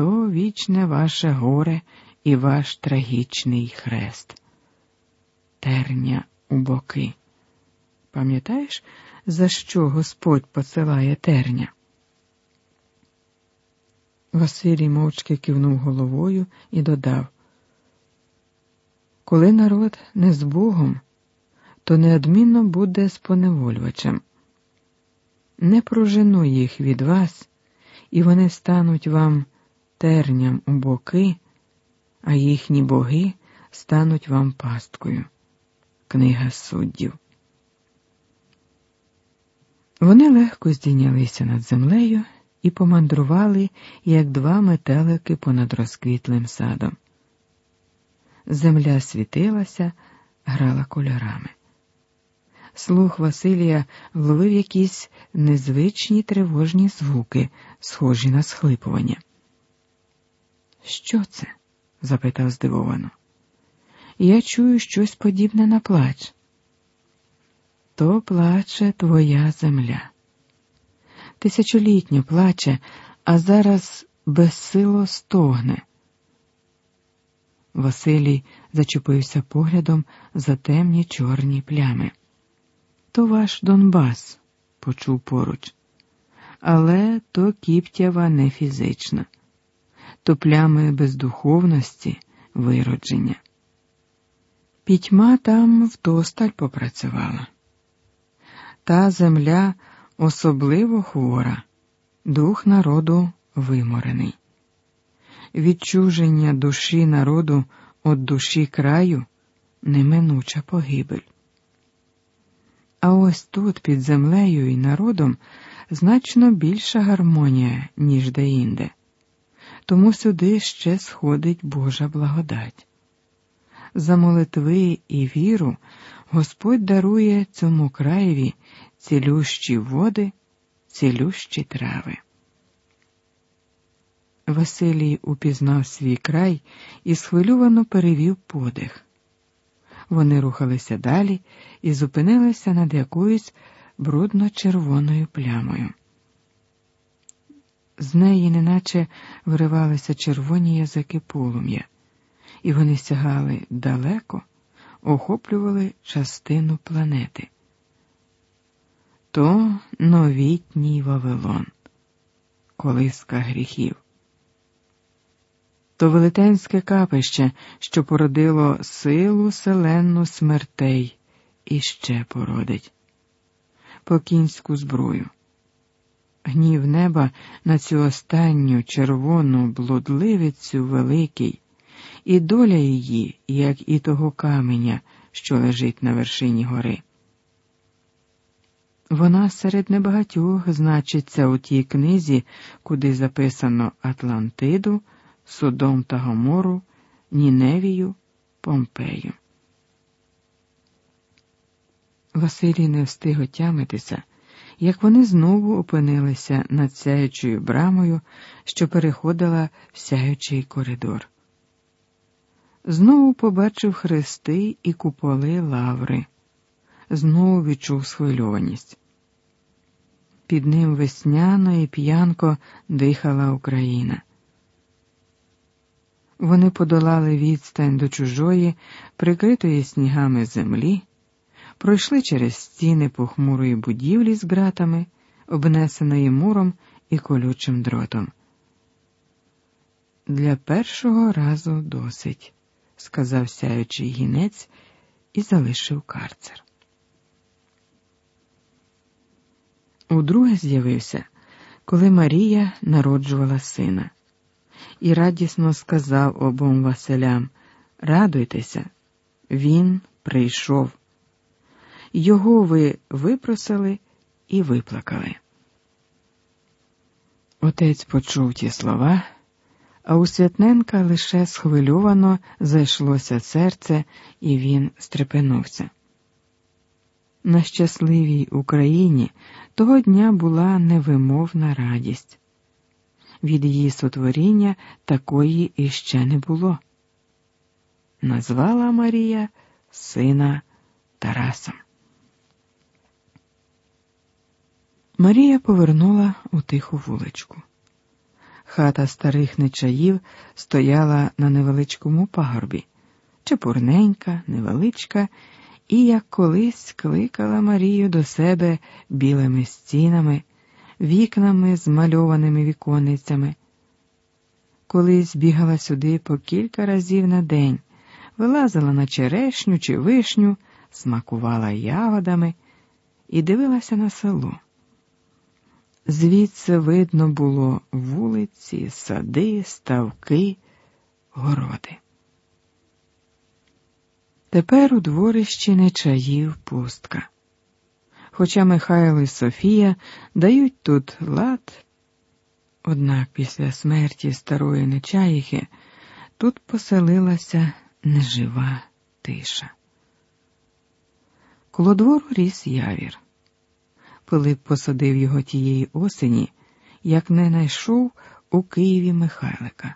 то вічне ваше горе і ваш трагічний хрест. Терня у боки. Пам'ятаєш, за що Господь посилає терня? Василій мовчки кивнув головою і додав: Коли народ не з Богом, то неодмінно буде споневолювачем. Не прожену їх від вас, і вони стануть вам терням у боки, а їхні боги стануть вам пасткою. Книга суддів. Вони легко здійнялися над землею і помандрували, як два метелики понад розквітлим садом. Земля світилася, грала кольорами. Слух Василія вловив якісь незвичні тривожні звуки, схожі на схлипування. Що це? запитав здивовано. Я чую щось подібне на плач. То плаче твоя земля. Тисячолітньо плаче, а зараз безсило стогне. Василій зачепився поглядом за темні чорні плями. То ваш Донбас, почув поруч, але то кіптява не фізична, то плями бездуховності, виродження. Пітьма там вдосталь попрацювала. Та земля особливо хвора, дух народу виморений. Відчуження душі народу від душі краю неминуча погибель. А ось тут, під землею і народом, значно більша гармонія, ніж деінде. Тому сюди ще сходить Божа благодать. За молитви і віру Господь дарує цьому краєві цілющі води, цілющі трави. Василій упізнав свій край і схвильовано перевів подих. Вони рухалися далі і зупинилися над якоюсь брудно-червоною плямою. З неї неначе виривалися червоні язики полум'я, і вони сягали далеко, охоплювали частину планети. То новітній Вавилон, колиска гріхів то велетенське капище, що породило силу селенну смертей і ще породить покінську зброю. Гнів неба на цю останню червону блудливицю великий, і доля її, як і того каменя, що лежить на вершині гори. Вона серед небагатьох значиться у тій книзі, куди записано Атлантиду. Содом та Гомору, Ніневію, Помпею. Василій не встиг отямитися, як вони знову опинилися над сяючою брамою, що переходила в сяючий коридор. Знову побачив хрести і куполи лаври, знову відчув схвильованість. Під ним весняно і п'янко дихала Україна. Вони подолали відстань до чужої, прикритої снігами землі, пройшли через стіни похмурої будівлі з ґратами, обнесеної муром і колючим дротом. Для першого разу досить, сказав сяючий гінець і залишив карцер. Удруге з'явився, коли Марія народжувала сина і радісно сказав обом Василям Радуйтеся, він прийшов. Його ви випросили і виплакали. Отець почув ті слова, а у Святненка лише схвильовано зайшлося серце, і він стрепенувся. На щасливій Україні того дня була невимовна радість від її сотворіння такої іще не було. Назвала Марія сина Тарасом. Марія повернула у тиху вуличку. Хата старих нечаїв стояла на невеличкому пагорбі, чепурненька, невеличка, і як колись кликала Марію до себе білими стінами, вікнами з мальованими віконницями. Колись бігала сюди по кілька разів на день, вилазила на черешню чи вишню, смакувала ягодами і дивилася на село. Звідси видно було вулиці, сади, ставки, городи. Тепер у дворищі не чаїв пустка. Хоча Михайло і Софія дають тут лад, однак після смерті старої нечаїхи тут поселилася нежива тиша. Коло двору ріс явір. Пилип посадив його тієї осені, як не найшов у Києві Михайлика.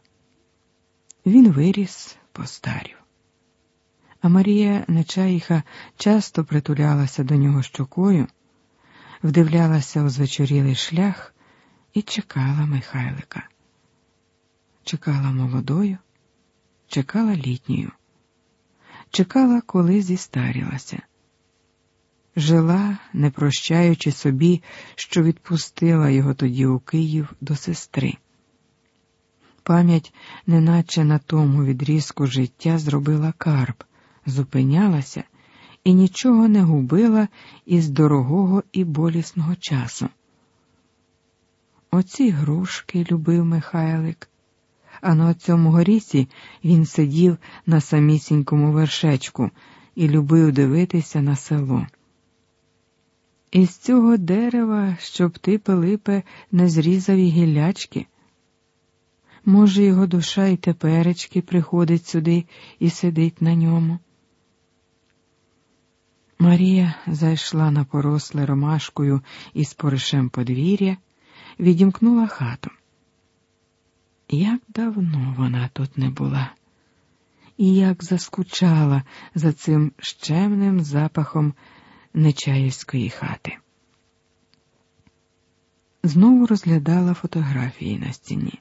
Він виріс, постарів. А Марія Нечаїха часто притулялася до нього щокою, вдивлялася у звечорілий шлях і чекала Михайлика. Чекала молодою, чекала літньою, чекала, коли зістарілася жила, не прощаючи собі, що відпустила його тоді у Київ до сестри. Пам'ять, неначе на тому відрізку життя зробила карп, зупинялася і нічого не губила із дорогого і болісного часу. Оці грушки любив Михайлик, а на цьому горісі він сидів на самісінькому вершечку і любив дивитися на село. Із цього дерева, щоб ти, Пилипе, не зрізав і гіллячки. Може, його душа і теперечки приходить сюди і сидить на ньому. Марія зайшла на поросле ромашкою із поришем подвір'я, відімкнула хату. Як давно вона тут не була, і як заскучала за цим щемним запахом Нечаївської хати. Знову розглядала фотографії на стіні,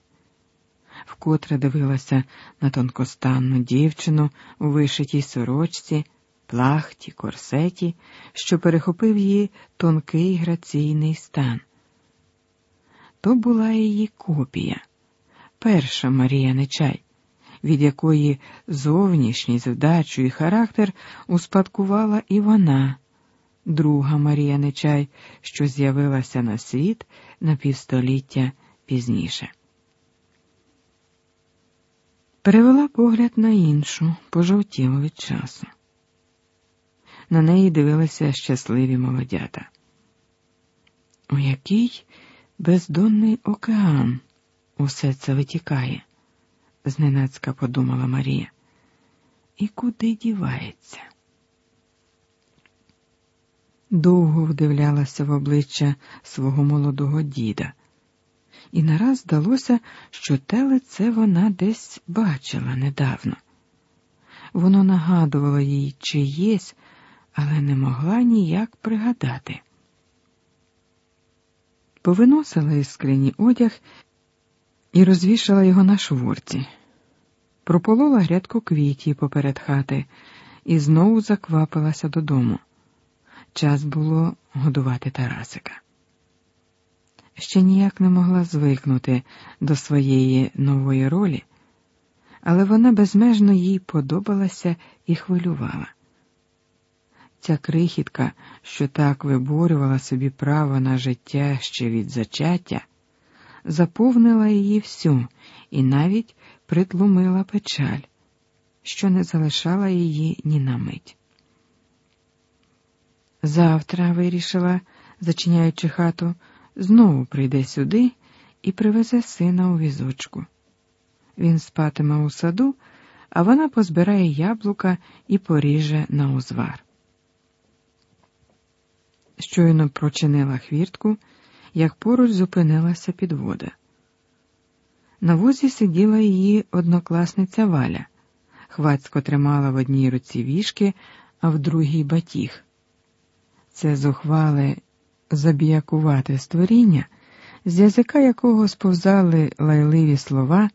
вкотре дивилася на тонкостанну дівчину у вишитій сорочці, плахті, корсеті, що перехопив її тонкий граційний стан. То була її копія, перша Марія Нечай, від якої зовнішність, вдачу і характер успадкувала і вона друга Марія Нечай, що з'явилася на світ на півстоліття пізніше. Перевела погляд на іншу, пожовтілу від часу. На неї дивилися щасливі молодята. У який бездонний океан усе це витікає, зненацька подумала Марія. І куди дівається? Довго вдивлялася в обличчя свого молодого діда, і нараз здалося, що те лице вона десь бачила недавно. Воно нагадувало їй чиєсь, але не могла ніяк пригадати. Повиносила із скрині одяг і розвішала його на шворці, прополола грядку квітів поперед хати і знову заквапилася додому. Час було годувати Тарасика. Ще ніяк не могла звикнути до своєї нової ролі, але вона безмежно їй подобалася і хвилювала. Ця крихітка, що так виборювала собі право на життя ще від зачаття, заповнила її всю і навіть притлумила печаль, що не залишала її ні на мить. Завтра вирішила, зачиняючи хату, знову прийде сюди і привезе сина у візочку. Він спатиме у саду, а вона позбирає яблука і поріже на узвар. Щойно прочинила хвіртку, як поруч зупинилася підвода. На вузі сиділа її однокласниця Валя, хвацько тримала в одній руці вішки, а в другій батіг. Це зухвале забіякувате створіння з язика якого сповзали лайливі слова,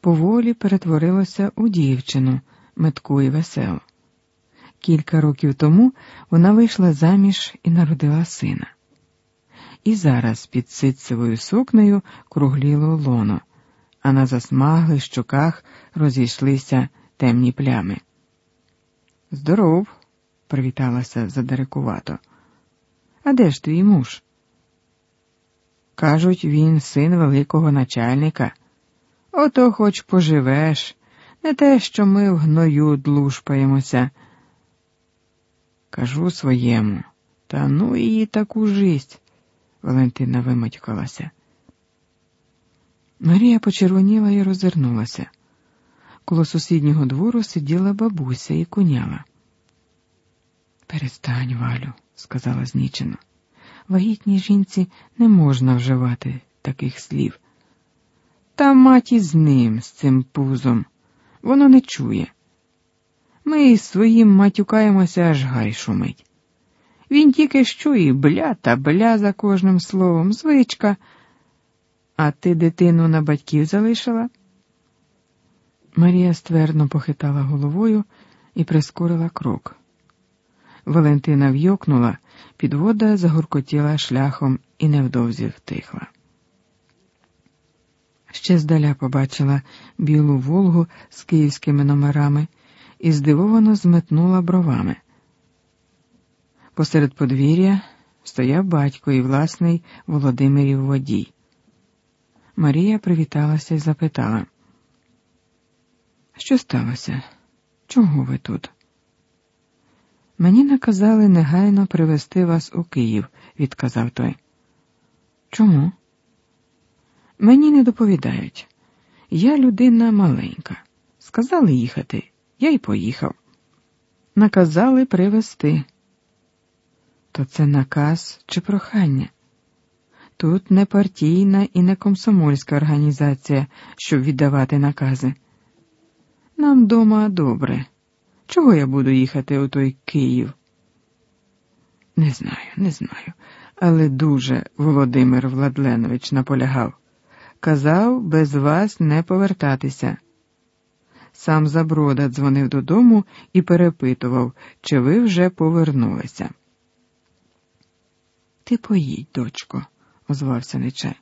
поволі перетворилося у дівчину, метку і веселу. Кілька років тому вона вийшла заміж і народила сина. І зараз під ситцевою сукнею кругліло лоно, а на засмаглих щоках розійшлися темні плями. Здоров, привіталася задерекувато. А де ж твій муж? Кажуть, він син великого начальника. Ото хоч поживеш, не те, що ми в гною длушпаємося. Кажу своєму, та ну її таку жисть, Валентина виматькалася. Марія почервоніла і розвернулася. Коло сусіднього двору сиділа бабуся і куняла. Перестань, Валю, сказала знічено. Вагітній жінці не можна вживати таких слів. Та маті з ним, з цим пузом, воно не чує. Ми із своїм матюкаємося, аж гай шумить. Він тільки що і бля та бля за кожним словом, звичка. А ти дитину на батьків залишила? Марія ствердно похитала головою і прискорила крок. Валентина вйокнула, підвода загуркотіла шляхом і невдовзі втихла. Ще здаля побачила білу Волгу з київськими номерами і здивовано зметнула бровами. Посеред подвір'я стояв батько і власний Володимирів водій. Марія привіталася і запитала, що сталося? Чого ви тут? Мені наказали негайно привезти вас у Київ, відказав той. Чому? Мені не доповідають. Я людина маленька. Сказали їхати, я й поїхав. Наказали привезти. То це наказ чи прохання? Тут не партійна і не комсомольська організація, щоб віддавати накази. Нам дома добре. Чого я буду їхати у той Київ? Не знаю, не знаю, але дуже Володимир Владленович наполягав. Казав без вас не повертатися. Сам Заброда дзвонив додому і перепитував, чи ви вже повернулися. Ти поїдь, дочко, озвався Нечай.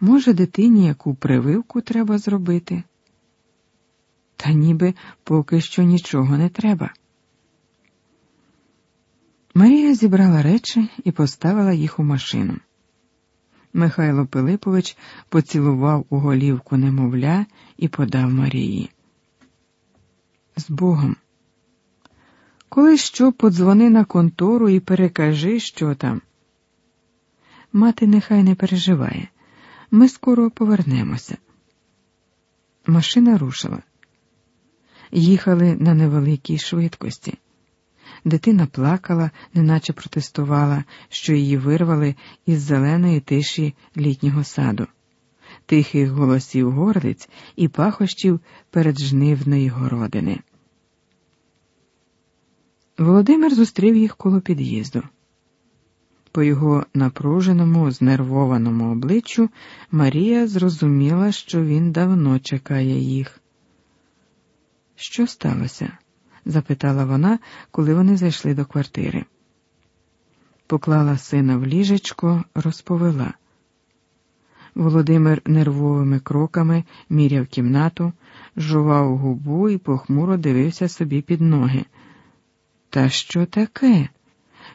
Може, дитині яку прививку треба зробити? Та ніби поки що нічого не треба. Марія зібрала речі і поставила їх у машину. Михайло Пилипович поцілував у голівку немовля і подав Марії. З Богом. Коли що подзвони на контору і перекажи, що там. Мати нехай не переживає. Ми скоро повернемося. Машина рушила їхали на невеликій швидкості. Дитина плакала, неначе протестувала, що її вирвали із зеленої тиші літнього саду, тихих голосів горлиць і пахощів переджнивної городини. Володимир зустрів їх коло під'їзду. По його напруженому, знервованому обличчю Марія зрозуміла, що він давно чекає їх. Що сталося? запитала вона, коли вони зайшли до квартири. Поклала сина в ліжечко, розповела. Володимир нервовими кроками міряв кімнату, жував губу і похмуро дивився собі під ноги. Та що таке?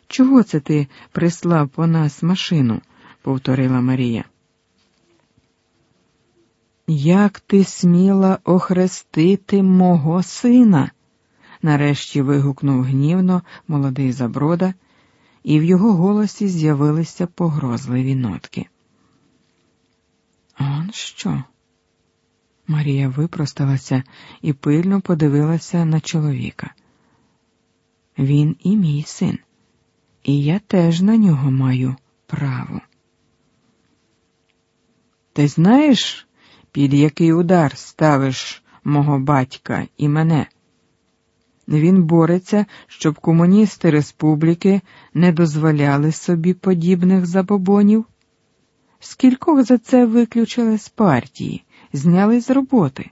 Чого це ти прислав по нас машину? повторила Марія. Як ти сміла охрестити мого сина? нарешті вигукнув гнівно молодий заброда, і в його голосі з'явилися погрозливі нотки. Он що? Марія випросталася і пильно подивилася на чоловіка. Він і мій син, і я теж на нього маю право. Ти знаєш? Під який удар ставиш мого батька і мене. Він бореться, щоб комуністи республіки не дозволяли собі подібних забобонів. Скількох за це виключили з партії, зняли з роботи.